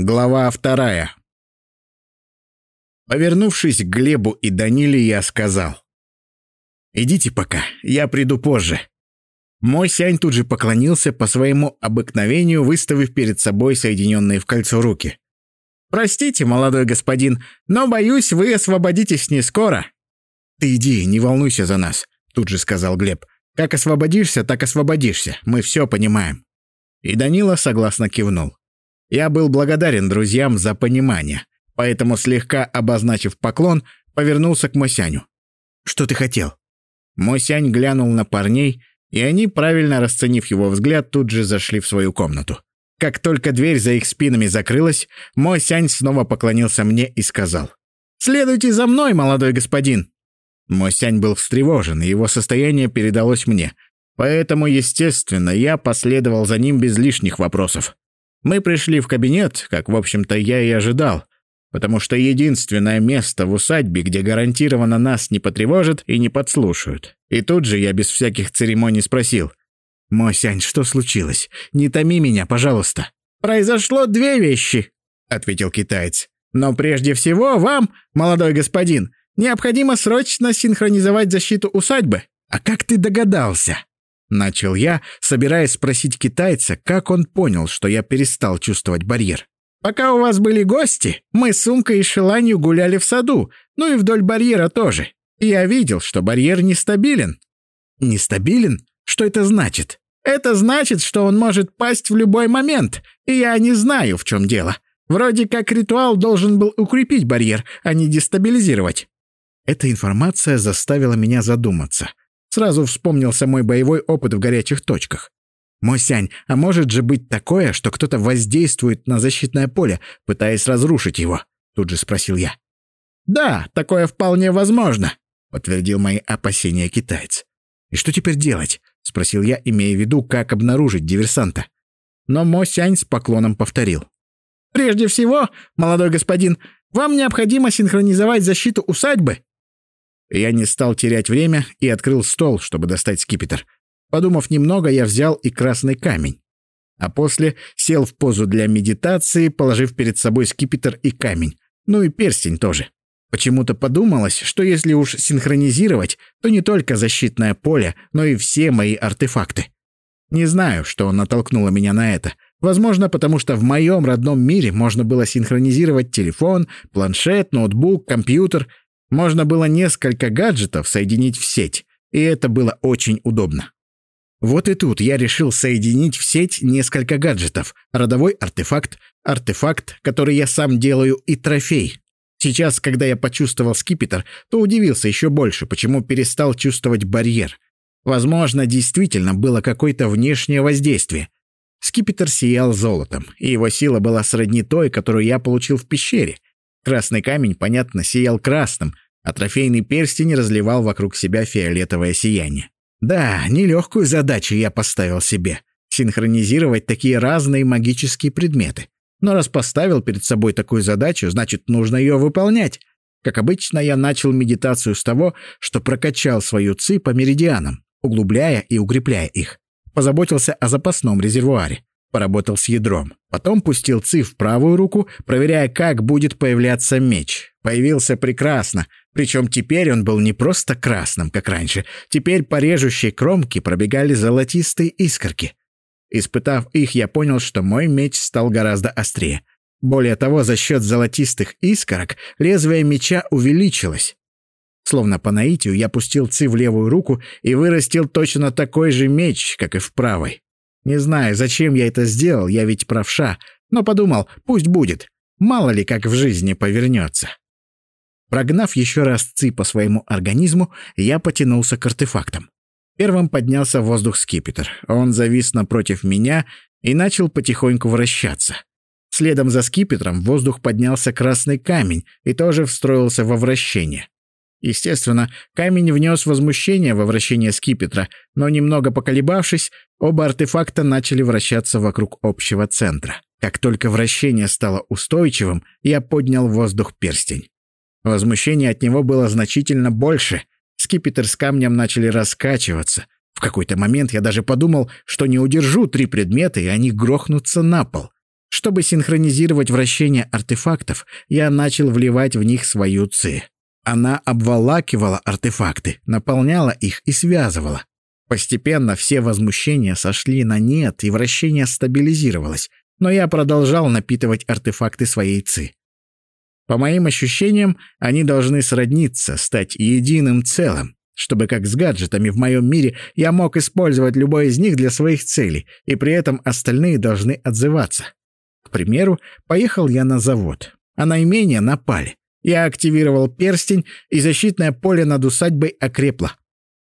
Глава вторая. Повернувшись к Глебу и Даниле, я сказал. «Идите пока, я приду позже». Мой сянь тут же поклонился по своему обыкновению, выставив перед собой соединенные в кольцо руки. «Простите, молодой господин, но, боюсь, вы освободитесь не скоро». «Ты иди, не волнуйся за нас», — тут же сказал Глеб. «Как освободишься, так освободишься, мы все понимаем». И Данила согласно кивнул. Я был благодарен друзьям за понимание, поэтому, слегка обозначив поклон, повернулся к Мосяню. «Что ты хотел?» Мосянь глянул на парней, и они, правильно расценив его взгляд, тут же зашли в свою комнату. Как только дверь за их спинами закрылась, Мосянь снова поклонился мне и сказал. «Следуйте за мной, молодой господин!» Мосянь был встревожен, и его состояние передалось мне. Поэтому, естественно, я последовал за ним без лишних вопросов. Мы пришли в кабинет, как, в общем-то, я и ожидал, потому что единственное место в усадьбе, где гарантированно нас не потревожат и не подслушают. И тут же я без всяких церемоний спросил. «Мосянь, что случилось? Не томи меня, пожалуйста». «Произошло две вещи», — ответил китаец. «Но прежде всего вам, молодой господин, необходимо срочно синхронизовать защиту усадьбы». «А как ты догадался?» Начал я, собираясь спросить китайца, как он понял, что я перестал чувствовать барьер. «Пока у вас были гости, мы с Сумкой и Шеланью гуляли в саду, ну и вдоль барьера тоже. я видел, что барьер нестабилен». «Нестабилен? Что это значит?» «Это значит, что он может пасть в любой момент, и я не знаю, в чем дело. Вроде как ритуал должен был укрепить барьер, а не дестабилизировать». Эта информация заставила меня задуматься. Сразу вспомнился мой боевой опыт в горячих точках. «Мосянь, а может же быть такое, что кто-то воздействует на защитное поле, пытаясь разрушить его?» Тут же спросил я. «Да, такое вполне возможно», — подтвердил мои опасения китаец. «И что теперь делать?» — спросил я, имея в виду, как обнаружить диверсанта. Но Мосянь с поклоном повторил. «Прежде всего, молодой господин, вам необходимо синхронизовать защиту усадьбы я не стал терять время и открыл стол, чтобы достать скипетр. Подумав немного, я взял и красный камень. А после сел в позу для медитации, положив перед собой скипетр и камень. Ну и перстень тоже. Почему-то подумалось, что если уж синхронизировать, то не только защитное поле, но и все мои артефакты. Не знаю, что натолкнуло меня на это. Возможно, потому что в моем родном мире можно было синхронизировать телефон, планшет, ноутбук, компьютер можно было несколько гаджетов соединить в сеть, и это было очень удобно. Вот и тут я решил соединить в сеть несколько гаджетов. Родовой артефакт, артефакт, который я сам делаю, и трофей. Сейчас, когда я почувствовал скипетр, то удивился еще больше, почему перестал чувствовать барьер. Возможно, действительно было какое-то внешнее воздействие. Скипетр сиял золотом, и его сила была сродни той, которую я получил в пещере. Красный камень, понятно, сиял красным, а трофейный перстень разливал вокруг себя фиолетовое сияние. Да, нелегкую задачу я поставил себе — синхронизировать такие разные магические предметы. Но раз поставил перед собой такую задачу, значит, нужно ее выполнять. Как обычно, я начал медитацию с того, что прокачал свою ци по меридианам, углубляя и укрепляя их. Позаботился о запасном резервуаре. Поработал с ядром. Потом пустил ци в правую руку, проверяя, как будет появляться меч. Появился прекрасно, причем теперь он был не просто красным, как раньше. Теперь по режущей кромке пробегали золотистые искорки. Испытав их, я понял, что мой меч стал гораздо острее. Более того, за счет золотистых искорок лезвие меча увеличилось. Словно по наитию я пустил ци в левую руку и вырастил точно такой же меч, как и в правой. Не знаю, зачем я это сделал, я ведь правша, но подумал, пусть будет. Мало ли как в жизни повернется. Прогнав еще раз ЦИ по своему организму, я потянулся к артефактам. Первым поднялся воздух скипетр. Он завис напротив меня и начал потихоньку вращаться. Следом за скипетром в воздух поднялся красный камень и тоже встроился во вращение. Естественно, камень внес возмущение во вращение скипетра, но немного поколебавшись, оба артефакта начали вращаться вокруг общего центра. Как только вращение стало устойчивым, я поднял в воздух перстень. Возмущение от него было значительно больше. Скипетр с камнем начали раскачиваться. В какой-то момент я даже подумал, что не удержу три предмета, и они грохнутся на пол. Чтобы синхронизировать вращение артефактов, я начал вливать в них свою ци. Она обволакивала артефакты, наполняла их и связывала. Постепенно все возмущения сошли на нет, и вращение стабилизировалось, но я продолжал напитывать артефакты своей ци. По моим ощущениям, они должны сродниться, стать единым целым, чтобы как с гаджетами в моем мире я мог использовать любой из них для своих целей, и при этом остальные должны отзываться. К примеру, поехал я на завод, а на имение напали. Я активировал перстень, и защитное поле над усадьбой окрепло.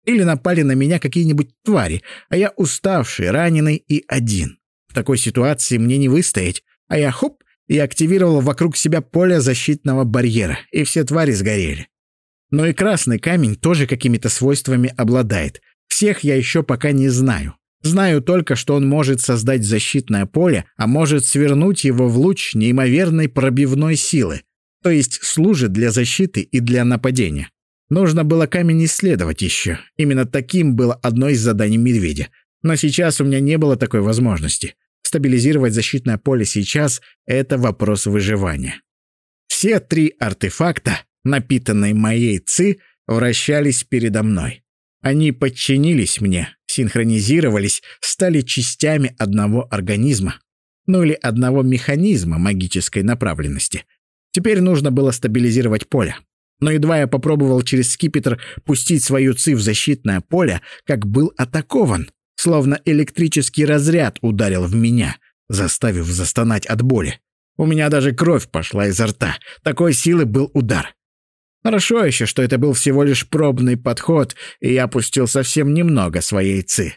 Или напали на меня какие-нибудь твари, а я уставший, раненый и один. В такой ситуации мне не выстоять, а я хоп и активировал вокруг себя поле защитного барьера, и все твари сгорели. Но и красный камень тоже какими-то свойствами обладает. Всех я еще пока не знаю. Знаю только, что он может создать защитное поле, а может свернуть его в луч неимоверной пробивной силы, то есть служит для защиты и для нападения. Нужно было камень исследовать еще. Именно таким было одно из заданий медведя. Но сейчас у меня не было такой возможности. Стабилизировать защитное поле сейчас — это вопрос выживания. Все три артефакта, напитанные моей ЦИ, вращались передо мной. Они подчинились мне, синхронизировались, стали частями одного организма. Ну или одного механизма магической направленности. Теперь нужно было стабилизировать поле. Но едва я попробовал через скипетр пустить свою ЦИ в защитное поле, как был атакован словно электрический разряд ударил в меня, заставив застонать от боли. У меня даже кровь пошла изо рта. Такой силы был удар. Хорошо еще, что это был всего лишь пробный подход, и я пустил совсем немного своей ци.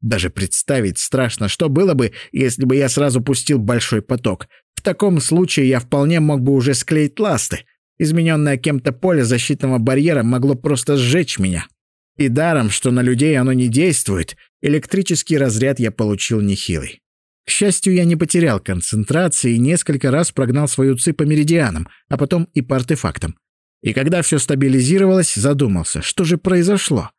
Даже представить страшно, что было бы, если бы я сразу пустил большой поток. В таком случае я вполне мог бы уже склеить ласты. Измененное кем-то поле защитного барьера могло просто сжечь меня. И даром, что на людей оно не действует, электрический разряд я получил нехилый. К счастью, я не потерял концентрации и несколько раз прогнал свою ци по меридианам, а потом и по артефактам. И когда все стабилизировалось, задумался, что же произошло.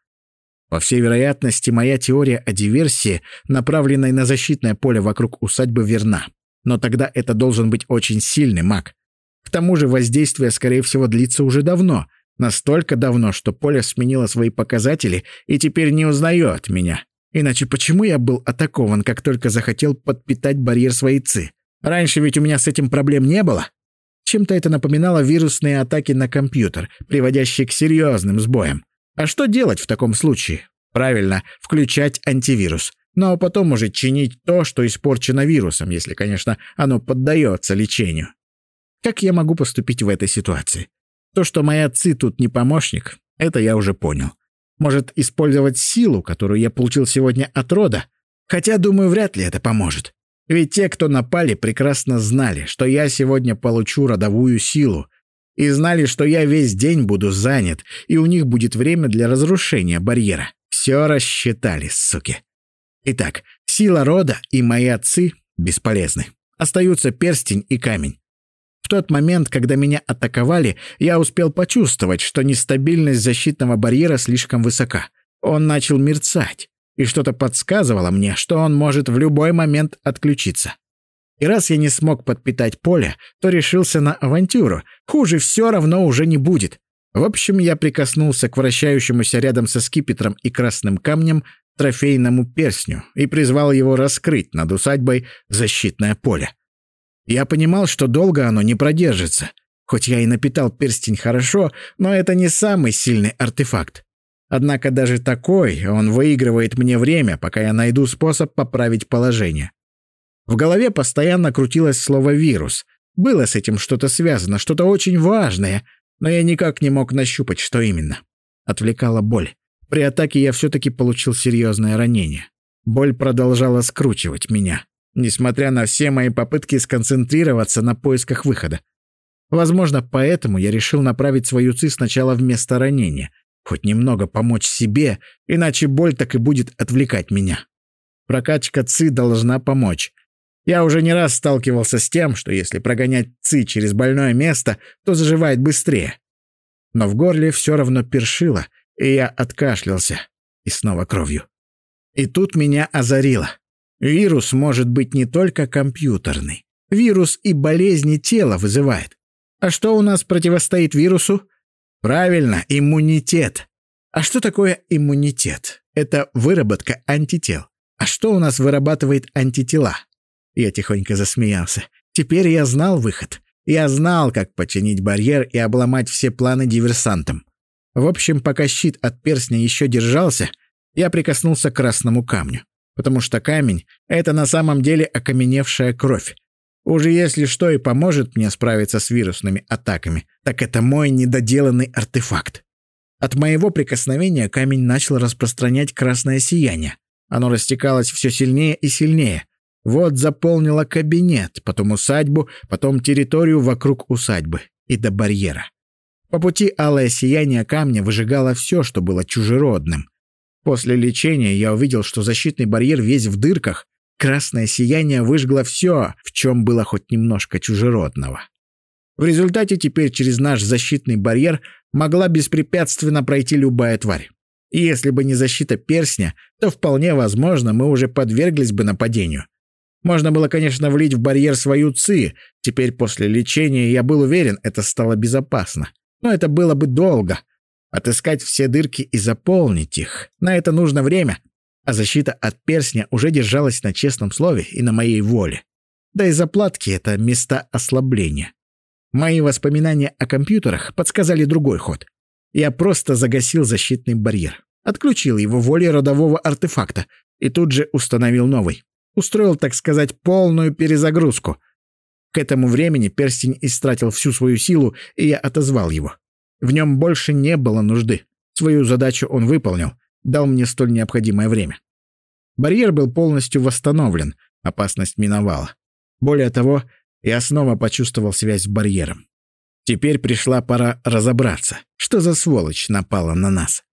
По всей вероятности, моя теория о диверсии, направленной на защитное поле вокруг усадьбы, верна. Но тогда это должен быть очень сильный маг. К тому же воздействие, скорее всего, длится уже давно, Настолько давно, что поле сменило свои показатели и теперь не узнает меня. Иначе почему я был атакован, как только захотел подпитать барьер своей ЦИ? Раньше ведь у меня с этим проблем не было. Чем-то это напоминало вирусные атаки на компьютер, приводящие к серьезным сбоям. А что делать в таком случае? Правильно, включать антивирус. Ну а потом уже чинить то, что испорчено вирусом, если, конечно, оно поддается лечению. Как я могу поступить в этой ситуации? То, что моя ЦИ тут не помощник, это я уже понял. Может использовать силу, которую я получил сегодня от рода? Хотя, думаю, вряд ли это поможет. Ведь те, кто напали, прекрасно знали, что я сегодня получу родовую силу, и знали, что я весь день буду занят, и у них будет время для разрушения барьера. Все рассчитали, суки. Итак, сила рода и мои отцы бесполезны. Остаются перстень и камень. В тот момент, когда меня атаковали, я успел почувствовать, что нестабильность защитного барьера слишком высока. Он начал мерцать, и что-то подсказывало мне, что он может в любой момент отключиться. И раз я не смог подпитать поле, то решился на авантюру. Хуже все равно уже не будет. В общем, я прикоснулся к вращающемуся рядом со скипетром и красным камнем трофейному перстню и призвал его раскрыть над усадьбой защитное поле. Я понимал, что долго оно не продержится. Хоть я и напитал перстень хорошо, но это не самый сильный артефакт. Однако даже такой он выигрывает мне время, пока я найду способ поправить положение. В голове постоянно крутилось слово «вирус». Было с этим что-то связано, что-то очень важное, но я никак не мог нащупать, что именно. Отвлекала боль. При атаке я все-таки получил серьезное ранение. Боль продолжала скручивать меня несмотря на все мои попытки сконцентрироваться на поисках выхода. Возможно, поэтому я решил направить свою ЦИ сначала вместо ранения, хоть немного помочь себе, иначе боль так и будет отвлекать меня. Прокачка ЦИ должна помочь. Я уже не раз сталкивался с тем, что если прогонять ЦИ через больное место, то заживает быстрее. Но в горле все равно першило, и я откашлялся. И снова кровью. И тут меня озарило. Вирус может быть не только компьютерный. Вирус и болезни тела вызывает. А что у нас противостоит вирусу? Правильно, иммунитет. А что такое иммунитет? Это выработка антител. А что у нас вырабатывает антитела? Я тихонько засмеялся. Теперь я знал выход. Я знал, как починить барьер и обломать все планы диверсантам. В общем, пока щит от перстня еще держался, я прикоснулся к красному камню. Потому что камень — это на самом деле окаменевшая кровь. Уже если что и поможет мне справиться с вирусными атаками, так это мой недоделанный артефакт. От моего прикосновения камень начал распространять красное сияние. Оно растекалось все сильнее и сильнее, вот заполнила кабинет, потом усадьбу, потом территорию вокруг усадьбы и до барьера. По пути алое сияние камня выжигало все, что было чужеродным. После лечения я увидел, что защитный барьер весь в дырках, красное сияние выжгло все, в чем было хоть немножко чужеродного. В результате теперь через наш защитный барьер могла беспрепятственно пройти любая тварь. И если бы не защита перстня, то вполне возможно, мы уже подверглись бы нападению. Можно было, конечно, влить в барьер свою ЦИ. Теперь после лечения я был уверен, это стало безопасно. Но это было бы долго. Отыскать все дырки и заполнить их. На это нужно время. А защита от перстня уже держалась на честном слове и на моей воле. Да и заплатки — это места ослабления. Мои воспоминания о компьютерах подсказали другой ход. Я просто загасил защитный барьер, отключил его волей родового артефакта и тут же установил новый устроил, так сказать, полную перезагрузку. К этому времени перстень истратил всю свою силу, и я отозвал его. В нем больше не было нужды. Свою задачу он выполнил, дал мне столь необходимое время. Барьер был полностью восстановлен, опасность миновала. Более того, я снова почувствовал связь с барьером. Теперь пришла пора разобраться, что за сволочь напала на нас.